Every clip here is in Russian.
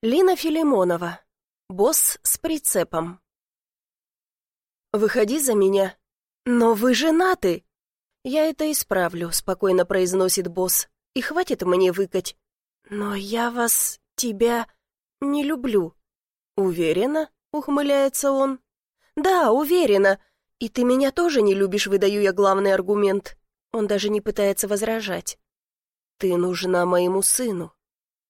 Лина Филимонова. Босс с прицепом. «Выходи за меня». «Но вы женаты!» «Я это исправлю», — спокойно произносит босс. «И хватит мне выкать». «Но я вас, тебя, не люблю». «Уверена?» — ухмыляется он. «Да, уверена. И ты меня тоже не любишь», — выдаю я главный аргумент. Он даже не пытается возражать. «Ты нужна моему сыну».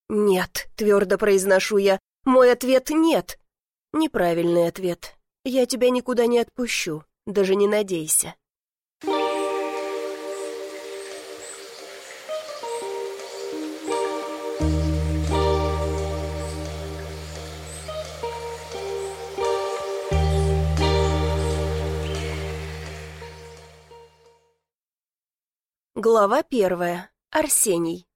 «Нет», — твердо произношу я. «Мой ответ — нет». Неправильный ответ. Я тебя никуда не отпущу, даже не надейся. Глава первая. Арсений.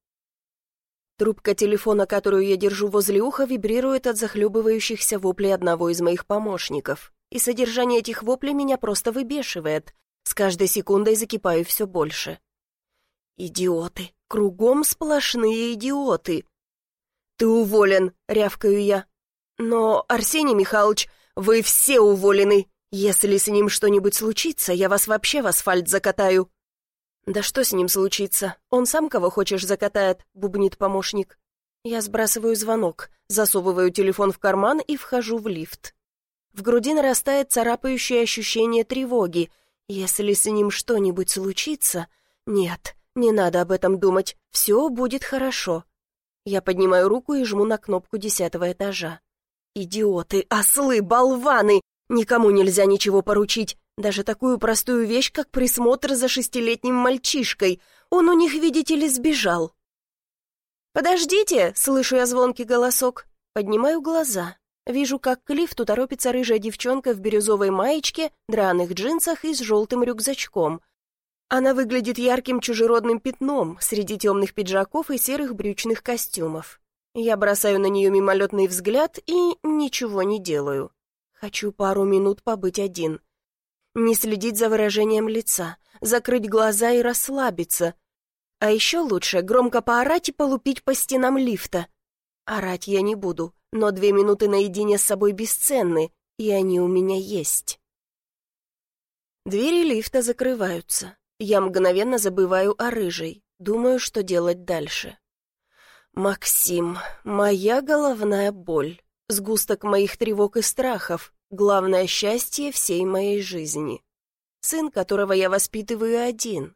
Трубка телефона, которую я держу возле уха, вибрирует от захлебывающихся воплей одного из моих помощников. И содержание этих воплей меня просто выбешивает. С каждой секундой закипаю все больше. «Идиоты! Кругом сплошные идиоты!» «Ты уволен!» — рявкаю я. «Но, Арсений Михайлович, вы все уволены! Если с ним что-нибудь случится, я вас вообще в асфальт закатаю!» «Да что с ним случится? Он сам кого хочешь закатает», — бубнит помощник. Я сбрасываю звонок, засовываю телефон в карман и вхожу в лифт. В груди нарастает царапающее ощущение тревоги. Если с ним что-нибудь случится... Нет, не надо об этом думать, все будет хорошо. Я поднимаю руку и жму на кнопку десятого этажа. «Идиоты, ослы, болваны! Никому нельзя ничего поручить. Даже такую простую вещь, как присмотр за шестилетним мальчишкой. Он у них, видите ли, сбежал. «Подождите!» — слышу я звонкий голосок. Поднимаю глаза. Вижу, как к лифту торопится рыжая девчонка в бирюзовой маечке, драных джинсах и с желтым рюкзачком. Она выглядит ярким чужеродным пятном среди темных пиджаков и серых брючных костюмов. Я бросаю на нее мимолетный взгляд и ничего не делаю. Хочу пару минут побыть один — не следить за выражением лица, закрыть глаза и расслабиться. А еще лучше громко поорать и полупить по стенам лифта. Орать я не буду, но две минуты наедине с собой бесценны, и они у меня есть. Двери лифта закрываются. Я мгновенно забываю о рыжей, думаю, что делать дальше. Максим, моя головная боль, сгусток моих тревог и страхов, Главное счастье всей моей жизни. Сын, которого я воспитываю один.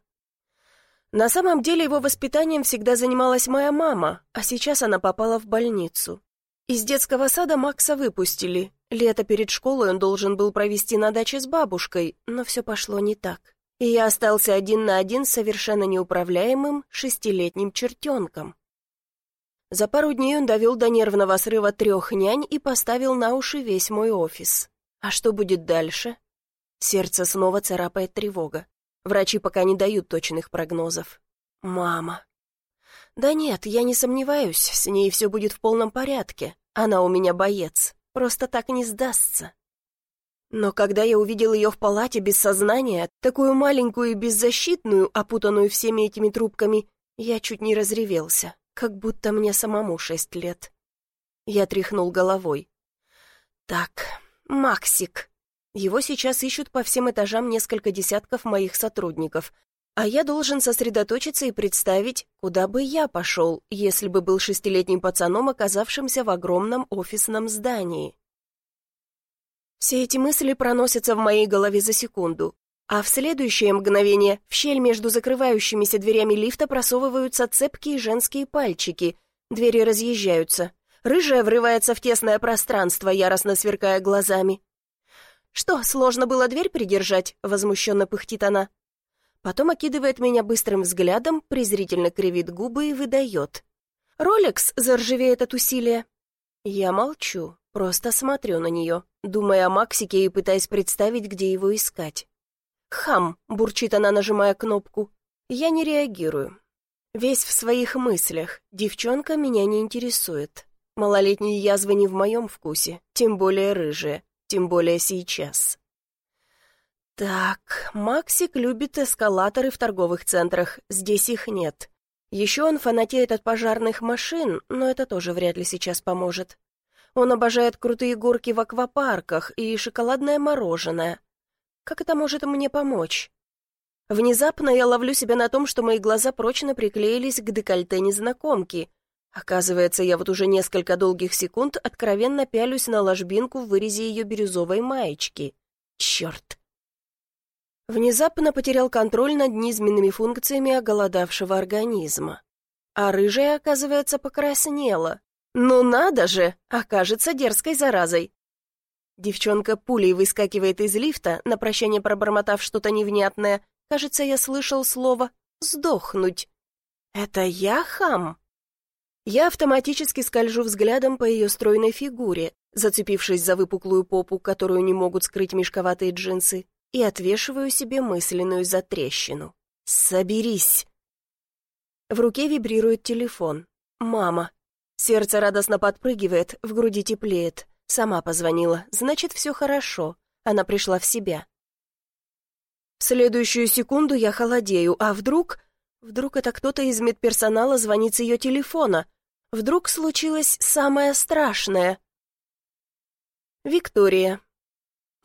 На самом деле его воспитанием всегда занималась моя мама, а сейчас она попала в больницу. Из детского сада Макса выпустили. Лето перед школой он должен был провести на даче с бабушкой, но все пошло не так. И я остался один на один с совершенно неуправляемым шестилетним чертенком. За пару дней он довел до нервного срыва трех нянь и поставил на уши весь мой офис. А что будет дальше? Сердце снова царапает тревога. Врачи пока не дают точных прогнозов. Мама. Да нет, я не сомневаюсь, с ней все будет в полном порядке. Она у меня боец, просто так не сдастся. Но когда я увидел ее в палате без сознания, такую маленькую и беззащитную, опутанную всеми этими трубками, я чуть не разревелся как будто мне самому шесть лет. Я тряхнул головой. Так, Максик. Его сейчас ищут по всем этажам несколько десятков моих сотрудников, а я должен сосредоточиться и представить, куда бы я пошел, если бы был шестилетним пацаном, оказавшимся в огромном офисном здании. Все эти мысли проносятся в моей голове за секунду, а в следующее мгновение в щель между закрывающимися дверями лифта просовываются цепкие женские пальчики. Двери разъезжаются. Рыжая врывается в тесное пространство, яростно сверкая глазами. «Что, сложно было дверь придержать?» — возмущенно пыхтит она. Потом окидывает меня быстрым взглядом, презрительно кривит губы и выдает. «Ролекс» заржавеет от усилия. Я молчу, просто смотрю на нее, думая о Максике и пытаясь представить, где его искать. «Хам!» — бурчит она, нажимая кнопку. Я не реагирую. Весь в своих мыслях. Девчонка меня не интересует. Малолетние язвы не в моем вкусе, тем более рыжие, тем более сейчас. Так, Максик любит эскалаторы в торговых центрах, здесь их нет. Еще он фанатеет от пожарных машин, но это тоже вряд ли сейчас поможет. Он обожает крутые горки в аквапарках и шоколадное мороженое. Как это может мне помочь? Внезапно я ловлю себя на том, что мои глаза прочно приклеились к декольте незнакомки. Оказывается, я вот уже несколько долгих секунд откровенно пялюсь на ложбинку в вырезе ее бирюзовой маечки. Черт! Внезапно потерял контроль над низменными функциями оголодавшего организма. А рыжая, оказывается, покраснела. Ну надо же, окажется дерзкой заразой. Девчонка пулей выскакивает из лифта, на прощание пробормотав что-то невнятное. Кажется, я слышал слово «сдохнуть». Это я хам? Я автоматически скольжу взглядом по ее стройной фигуре, зацепившись за выпуклую попу, которую не могут скрыть мешковатые джинсы, и отвешиваю себе мысленную затрещину. «Соберись!» В руке вибрирует телефон. «Мама». Сердце радостно подпрыгивает, в груди теплеет. Сама позвонила, значит, все хорошо. Она пришла в себя. В следующую секунду я холодею, а вдруг... Вдруг это кто-то из медперсонала звонит с ее телефона. Вдруг случилось самое страшное. Виктория.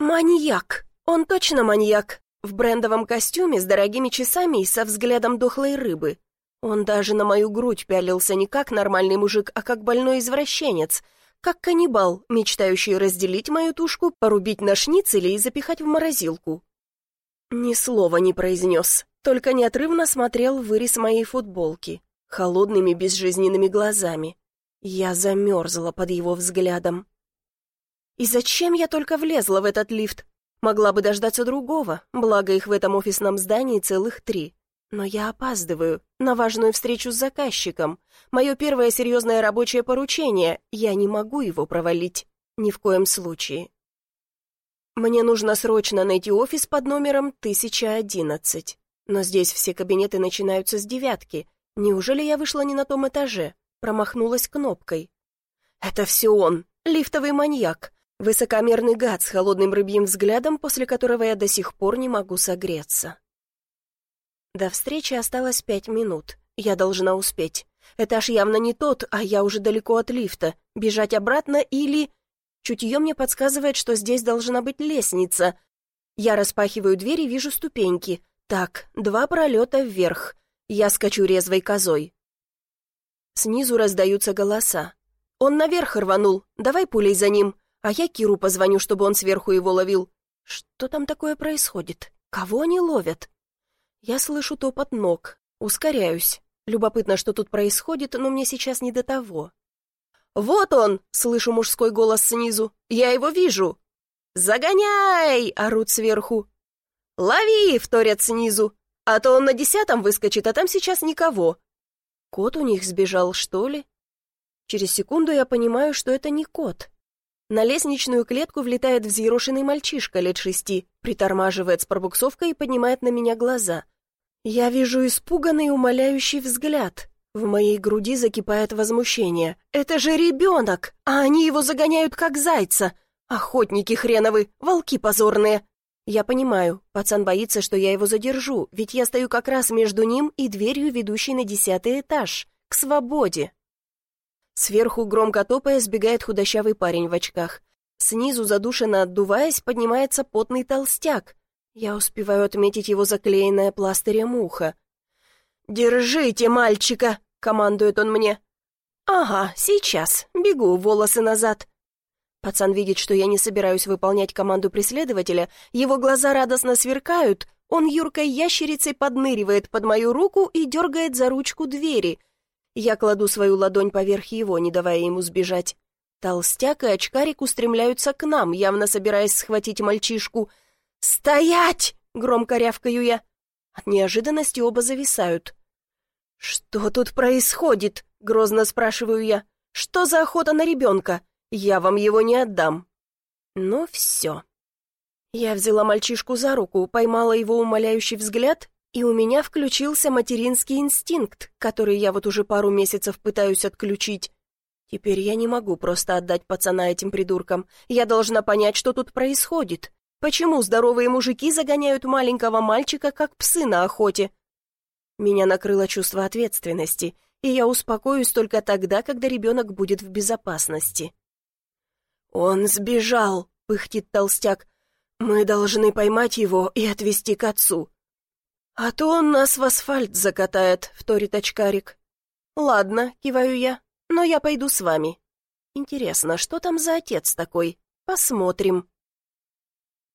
Маньяк. Он точно маньяк. В брендовом костюме с дорогими часами и со взглядом дохлой рыбы. Он даже на мою грудь пялился не как нормальный мужик, а как больной извращенец, как каннибал, мечтающий разделить мою тушку, порубить на шницели и запихать в морозилку. Ни слова не произнес, только неотрывно смотрел вырез моей футболки, холодными безжизненными глазами. Я замерзла под его взглядом. И зачем я только влезла в этот лифт? Могла бы дождаться другого, благо их в этом офисном здании целых три. Но я опаздываю на важную встречу с заказчиком. Мое первое серьезное рабочее поручение. Я не могу его провалить. Ни в коем случае. Мне нужно срочно найти офис под номером 1011. Но здесь все кабинеты начинаются с девятки. Неужели я вышла не на том этаже? Промахнулась кнопкой. Это все он, лифтовый маньяк. Высокомерный гад с холодным рыбьим взглядом, после которого я до сих пор не могу согреться. До встречи осталось пять минут. Я должна успеть. Этаж явно не тот, а я уже далеко от лифта. Бежать обратно или... Чутье мне подсказывает, что здесь должна быть лестница. Я распахиваю дверь и вижу ступеньки. Так, два пролета вверх. Я скачу резвой козой. Снизу раздаются голоса. «Он наверх рванул. Давай пулей за ним. А я Киру позвоню, чтобы он сверху его ловил. Что там такое происходит? Кого они ловят?» Я слышу топот ног, ускоряюсь. Любопытно, что тут происходит, но мне сейчас не до того. «Вот он!» — слышу мужской голос снизу. «Я его вижу!» «Загоняй!» — орут сверху. «Лови!» — вторят снизу. «А то он на десятом выскочит, а там сейчас никого». Кот у них сбежал, что ли? Через секунду я понимаю, что это не кот. На лестничную клетку влетает взъерошенный мальчишка лет шести, притормаживает с пробуксовкой и поднимает на меня глаза. Я вижу испуганный умоляющий взгляд. В моей груди закипает возмущение. «Это же ребенок! А они его загоняют как зайца! Охотники хреновы, волки позорные!» Я понимаю, пацан боится, что я его задержу, ведь я стою как раз между ним и дверью, ведущей на десятый этаж, к свободе. Сверху, громко топая, сбегает худощавый парень в очках. Снизу, задушенно отдуваясь, поднимается потный толстяк. Я успеваю отметить его заклеенное пластырем ухо. «Держите мальчика!» — командует он мне. «Ага, сейчас. Бегу, волосы назад». Пацан видит, что я не собираюсь выполнять команду преследователя, его глаза радостно сверкают, он юркой ящерицей подныривает под мою руку и дергает за ручку двери. Я кладу свою ладонь поверх его, не давая ему сбежать. Толстяк и очкарик устремляются к нам, явно собираясь схватить мальчишку — «Стоять!» — громко рявкаю я. От неожиданности оба зависают. «Что тут происходит?» — грозно спрашиваю я. «Что за охота на ребенка? Я вам его не отдам». Ну все. Я взяла мальчишку за руку, поймала его умоляющий взгляд, и у меня включился материнский инстинкт, который я вот уже пару месяцев пытаюсь отключить. Теперь я не могу просто отдать пацана этим придуркам. Я должна понять, что тут происходит. Почему здоровые мужики загоняют маленького мальчика, как псы на охоте? Меня накрыло чувство ответственности, и я успокоюсь только тогда, когда ребенок будет в безопасности. «Он сбежал», — пыхтит толстяк. «Мы должны поймать его и отвезти к отцу». «А то он нас в асфальт закатает», — вторит очкарик. «Ладно», — киваю я, — «но я пойду с вами». «Интересно, что там за отец такой? Посмотрим».